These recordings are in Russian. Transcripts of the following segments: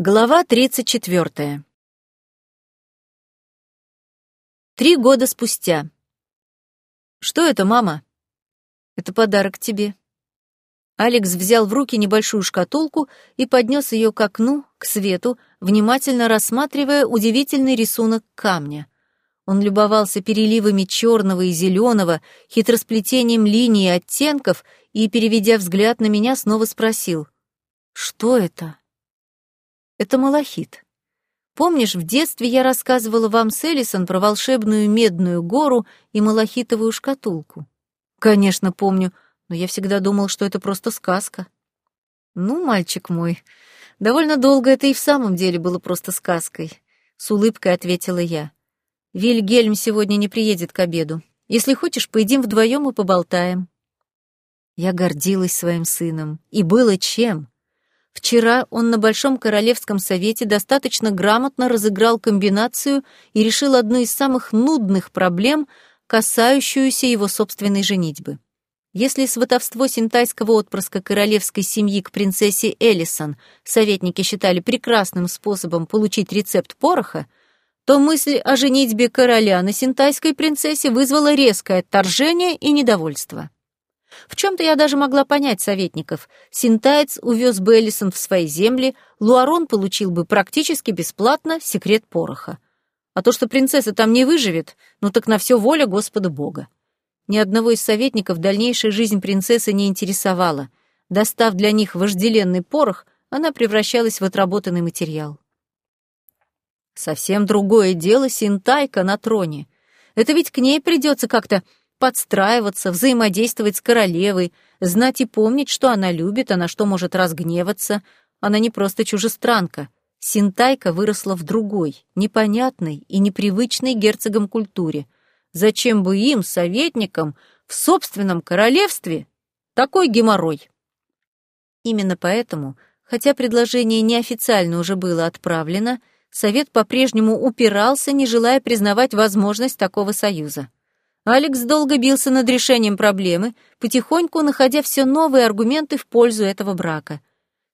Глава 34. Три года спустя. «Что это, мама?» «Это подарок тебе». Алекс взял в руки небольшую шкатулку и поднес ее к окну, к свету, внимательно рассматривая удивительный рисунок камня. Он любовался переливами черного и зеленого, хитросплетением линий и оттенков и, переведя взгляд на меня, снова спросил. «Что это?» Это малахит. Помнишь, в детстве я рассказывала вам с Элисон про волшебную медную гору и малахитовую шкатулку? Конечно, помню, но я всегда думал, что это просто сказка. Ну, мальчик мой, довольно долго это и в самом деле было просто сказкой, с улыбкой ответила я. Вильгельм сегодня не приедет к обеду. Если хочешь, поедим вдвоем и поболтаем. Я гордилась своим сыном, и было чем. Вчера он на Большом Королевском Совете достаточно грамотно разыграл комбинацию и решил одну из самых нудных проблем, касающуюся его собственной женитьбы. Если сватовство синтайского отпрыска королевской семьи к принцессе Элисон советники считали прекрасным способом получить рецепт пороха, то мысль о женитьбе короля на синтайской принцессе вызвала резкое отторжение и недовольство. В чем-то я даже могла понять советников. Синтаец увез бы Эллисон в свои земли, Луарон получил бы практически бесплатно секрет пороха. А то, что принцесса там не выживет, ну так на все воля Господа Бога. Ни одного из советников дальнейшая жизнь принцессы не интересовала. Достав для них вожделенный порох, она превращалась в отработанный материал. Совсем другое дело Синтайка на троне. Это ведь к ней придется как-то подстраиваться, взаимодействовать с королевой, знать и помнить, что она любит, а на что может разгневаться. Она не просто чужестранка. Синтайка выросла в другой, непонятной и непривычной герцогам культуре. Зачем бы им, советникам, в собственном королевстве такой геморрой? Именно поэтому, хотя предложение неофициально уже было отправлено, Совет по-прежнему упирался, не желая признавать возможность такого союза. Алекс долго бился над решением проблемы, потихоньку находя все новые аргументы в пользу этого брака.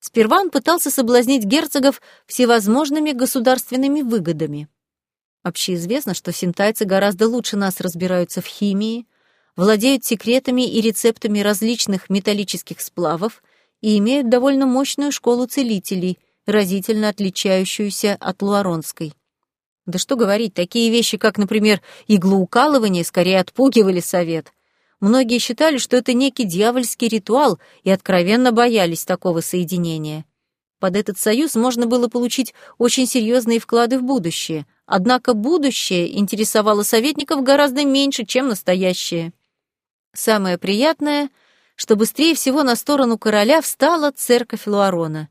Сперва он пытался соблазнить герцогов всевозможными государственными выгодами. Общеизвестно, что синтайцы гораздо лучше нас разбираются в химии, владеют секретами и рецептами различных металлических сплавов и имеют довольно мощную школу целителей, разительно отличающуюся от луаронской. Да что говорить, такие вещи, как, например, иглоукалывание, скорее отпугивали совет. Многие считали, что это некий дьявольский ритуал и откровенно боялись такого соединения. Под этот союз можно было получить очень серьезные вклады в будущее, однако будущее интересовало советников гораздо меньше, чем настоящее. Самое приятное, что быстрее всего на сторону короля встала церковь Луарона.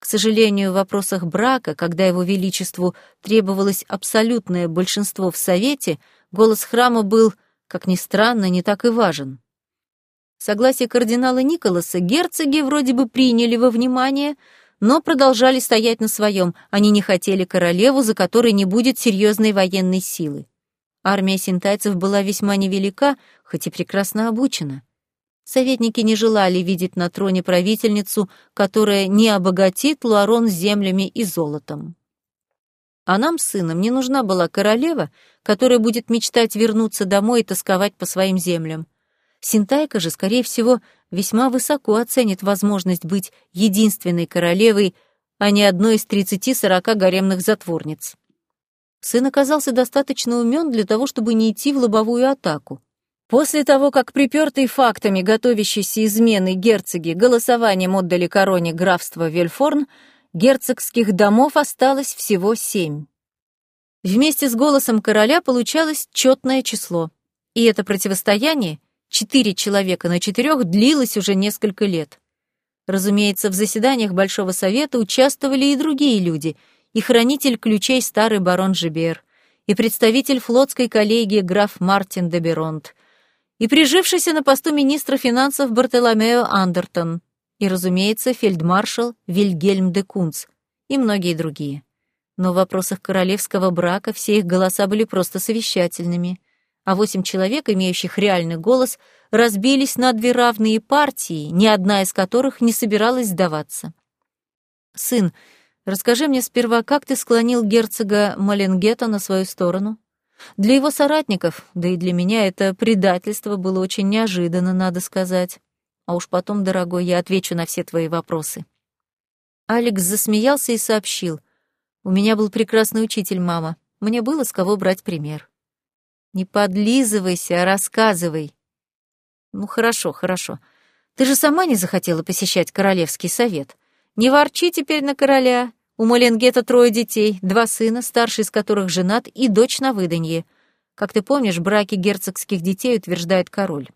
К сожалению, в вопросах брака, когда его величеству требовалось абсолютное большинство в Совете, голос храма был, как ни странно, не так и важен. Согласие кардинала Николаса герцоги вроде бы приняли во внимание, но продолжали стоять на своем, они не хотели королеву, за которой не будет серьезной военной силы. Армия синтайцев была весьма невелика, хоть и прекрасно обучена. Советники не желали видеть на троне правительницу, которая не обогатит Луарон землями и золотом. А нам с сыном не нужна была королева, которая будет мечтать вернуться домой и тосковать по своим землям. Синтайка же, скорее всего, весьма высоко оценит возможность быть единственной королевой, а не одной из тридцати-сорока гаремных затворниц. Сын оказался достаточно умен для того, чтобы не идти в лобовую атаку. После того, как припертые фактами готовящиеся измены герцоги голосованием отдали короне графства Вельфорн, герцогских домов осталось всего семь. Вместе с голосом короля получалось четное число. И это противостояние, четыре человека на четырех, длилось уже несколько лет. Разумеется, в заседаниях Большого Совета участвовали и другие люди, и хранитель ключей старый барон Жибер, и представитель флотской коллегии граф Мартин де Беронт, и прижившийся на посту министра финансов Бартоломео Андертон, и, разумеется, фельдмаршал Вильгельм де Кунц, и многие другие. Но в вопросах королевского брака все их голоса были просто совещательными, а восемь человек, имеющих реальный голос, разбились на две равные партии, ни одна из которых не собиралась сдаваться. «Сын, Расскажи мне сперва, как ты склонил герцога Маленгета на свою сторону? Для его соратников, да и для меня это предательство было очень неожиданно, надо сказать. А уж потом, дорогой, я отвечу на все твои вопросы. Алекс засмеялся и сообщил. У меня был прекрасный учитель, мама. Мне было с кого брать пример. Не подлизывайся, а рассказывай. Ну, хорошо, хорошо. Ты же сама не захотела посещать королевский совет. Не ворчи теперь на короля. У Маленгета трое детей, два сына, старший из которых женат, и дочь на выданье. Как ты помнишь, браки герцогских детей утверждает король.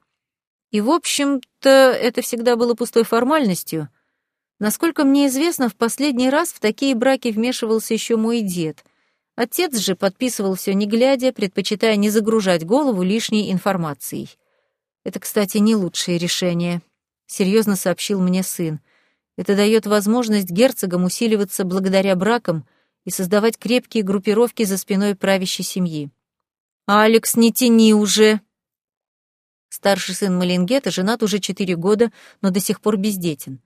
И, в общем-то, это всегда было пустой формальностью. Насколько мне известно, в последний раз в такие браки вмешивался еще мой дед. Отец же подписывал все не глядя, предпочитая не загружать голову лишней информацией. Это, кстати, не лучшее решение, серьезно сообщил мне сын. Это дает возможность герцогам усиливаться благодаря бракам и создавать крепкие группировки за спиной правящей семьи. «Алекс, не тяни уже!» Старший сын Малингета женат уже четыре года, но до сих пор бездетен.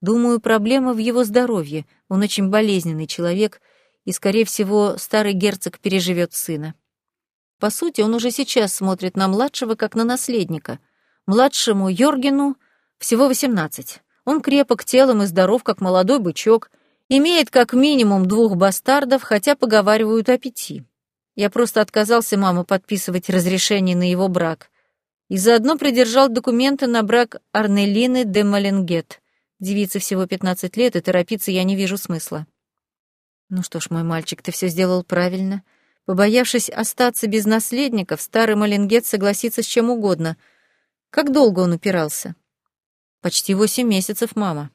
Думаю, проблема в его здоровье. Он очень болезненный человек, и, скорее всего, старый герцог переживет сына. По сути, он уже сейчас смотрит на младшего как на наследника. Младшему Йоргену всего восемнадцать. Он крепок телом и здоров, как молодой бычок, имеет как минимум двух бастардов, хотя поговаривают о пяти. Я просто отказался маму подписывать разрешение на его брак. И заодно придержал документы на брак Арнелины де Маленгет. Девице всего 15 лет, и торопиться я не вижу смысла. Ну что ж, мой мальчик, ты все сделал правильно. Побоявшись остаться без наследников, старый Маленгет согласится с чем угодно. Как долго он упирался? Почти восемь месяцев, мама.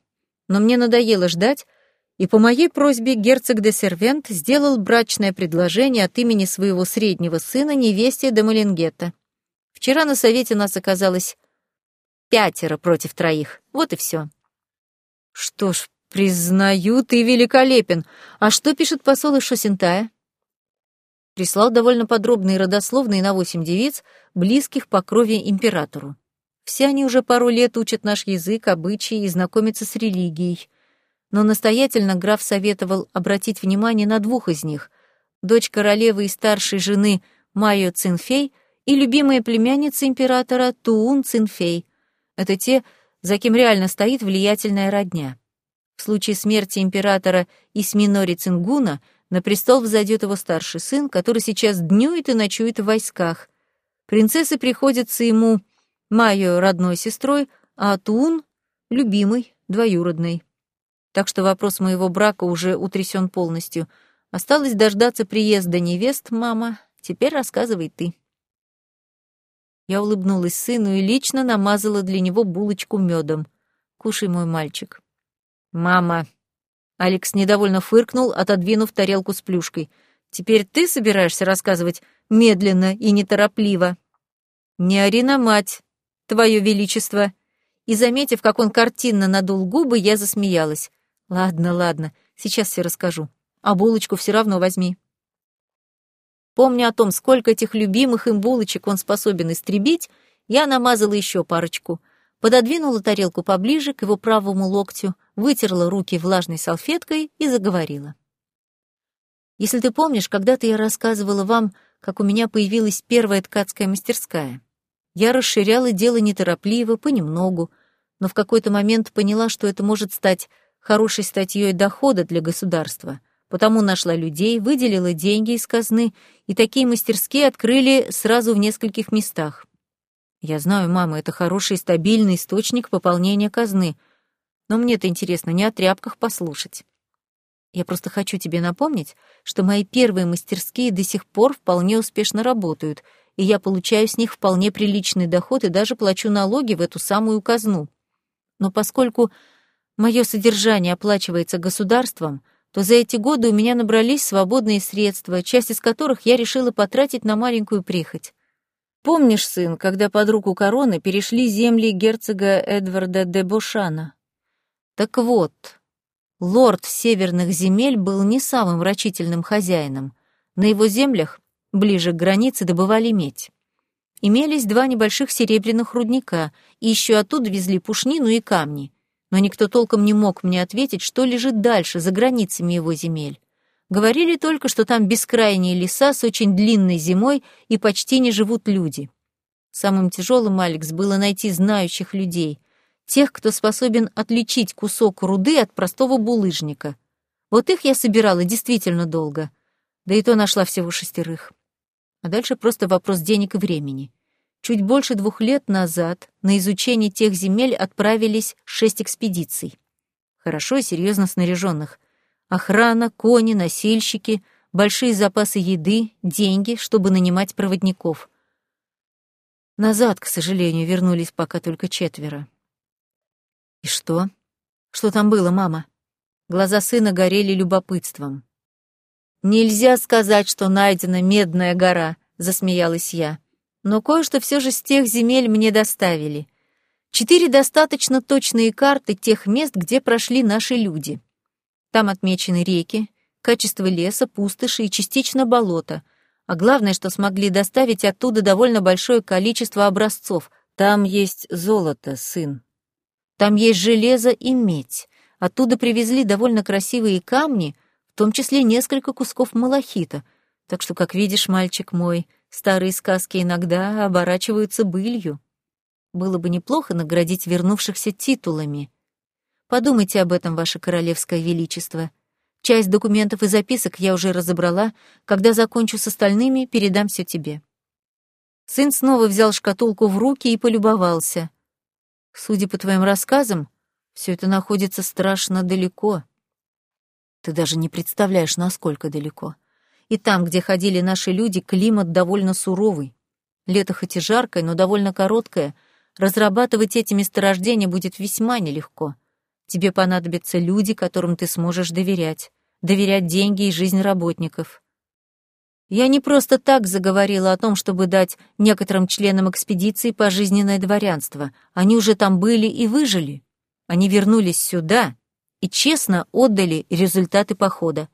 Но мне надоело ждать, и по моей просьбе герцог де Сервент сделал брачное предложение от имени своего среднего сына невесте де Малингетта. Вчера на совете нас оказалось пятеро против троих. Вот и все. Что ж, признаю, ты великолепен. А что пишет посол из Шосентая? Прислал довольно подробные родословные на восемь девиц, близких по крови императору. Все они уже пару лет учат наш язык, обычаи и знакомятся с религией. Но настоятельно граф советовал обратить внимание на двух из них — дочь королевы и старшей жены Майо Цинфей и любимая племянница императора Туун Цинфей. Это те, за кем реально стоит влиятельная родня. В случае смерти императора Исминори Цингуна на престол взойдет его старший сын, который сейчас днюет и ночует в войсках. Принцессы приходятся ему Майю родной сестрой, а Тун — любимый, двоюродный. Так что вопрос моего брака уже утрясен полностью. Осталось дождаться приезда невест, мама. Теперь рассказывай ты. Я улыбнулась сыну и лично намазала для него булочку медом. Кушай, мой мальчик. Мама. Алекс недовольно фыркнул, отодвинув тарелку с плюшкой. Теперь ты собираешься рассказывать медленно и неторопливо. Не ори на мать, Твое Величество!» И, заметив, как он картинно надул губы, я засмеялась. «Ладно, ладно, сейчас все расскажу. А булочку все равно возьми». Помня о том, сколько этих любимых им булочек он способен истребить, я намазала еще парочку, пододвинула тарелку поближе к его правому локтю, вытерла руки влажной салфеткой и заговорила. «Если ты помнишь, когда-то я рассказывала вам, как у меня появилась первая ткацкая мастерская. Я расширяла дело неторопливо, понемногу, но в какой-то момент поняла, что это может стать хорошей статьей дохода для государства. Потому нашла людей, выделила деньги из казны, и такие мастерские открыли сразу в нескольких местах. Я знаю, мама, это хороший стабильный источник пополнения казны, но мне-то интересно не о тряпках послушать. Я просто хочу тебе напомнить, что мои первые мастерские до сих пор вполне успешно работают — и я получаю с них вполне приличный доход и даже плачу налоги в эту самую казну. Но поскольку мое содержание оплачивается государством, то за эти годы у меня набрались свободные средства, часть из которых я решила потратить на маленькую прихоть. Помнишь, сын, когда под руку короны перешли земли герцога Эдварда де Бушана? Так вот, лорд северных земель был не самым рачительным хозяином. На его землях ближе к границе добывали медь. Имелись два небольших серебряных рудника, и еще оттуда везли пушнину и камни. но никто толком не мог мне ответить, что лежит дальше, за границами его земель. Говорили только, что там бескрайние леса с очень длинной зимой и почти не живут люди. Самым тяжелым, Алекс, было найти знающих людей, тех, кто способен отличить кусок руды от простого булыжника. Вот их я собирала действительно долго, да и то нашла всего шестерых. А дальше просто вопрос денег и времени. Чуть больше двух лет назад на изучение тех земель отправились шесть экспедиций. Хорошо и серьезно снаряженных. Охрана, кони, носильщики, большие запасы еды, деньги, чтобы нанимать проводников. Назад, к сожалению, вернулись пока только четверо. «И что? Что там было, мама?» Глаза сына горели любопытством. «Нельзя сказать, что найдена медная гора», — засмеялась я. «Но кое-что все же с тех земель мне доставили. Четыре достаточно точные карты тех мест, где прошли наши люди. Там отмечены реки, качество леса, пустоши и частично болота. А главное, что смогли доставить оттуда довольно большое количество образцов. Там есть золото, сын. Там есть железо и медь. Оттуда привезли довольно красивые камни — том числе несколько кусков малахита. Так что, как видишь, мальчик мой, старые сказки иногда оборачиваются былью. Было бы неплохо наградить вернувшихся титулами. Подумайте об этом, ваше королевское величество. Часть документов и записок я уже разобрала. Когда закончу с остальными, передам все тебе. Сын снова взял шкатулку в руки и полюбовался. Судя по твоим рассказам, все это находится страшно далеко. Ты даже не представляешь, насколько далеко. И там, где ходили наши люди, климат довольно суровый. Лето хоть и жаркое, но довольно короткое. Разрабатывать эти месторождения будет весьма нелегко. Тебе понадобятся люди, которым ты сможешь доверять. Доверять деньги и жизнь работников. Я не просто так заговорила о том, чтобы дать некоторым членам экспедиции пожизненное дворянство. Они уже там были и выжили. Они вернулись сюда и честно отдали результаты похода.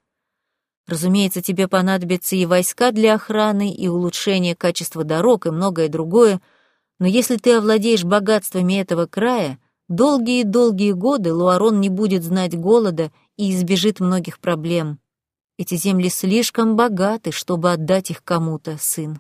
Разумеется, тебе понадобятся и войска для охраны, и улучшение качества дорог, и многое другое, но если ты овладеешь богатствами этого края, долгие-долгие годы Луарон не будет знать голода и избежит многих проблем. Эти земли слишком богаты, чтобы отдать их кому-то, сын.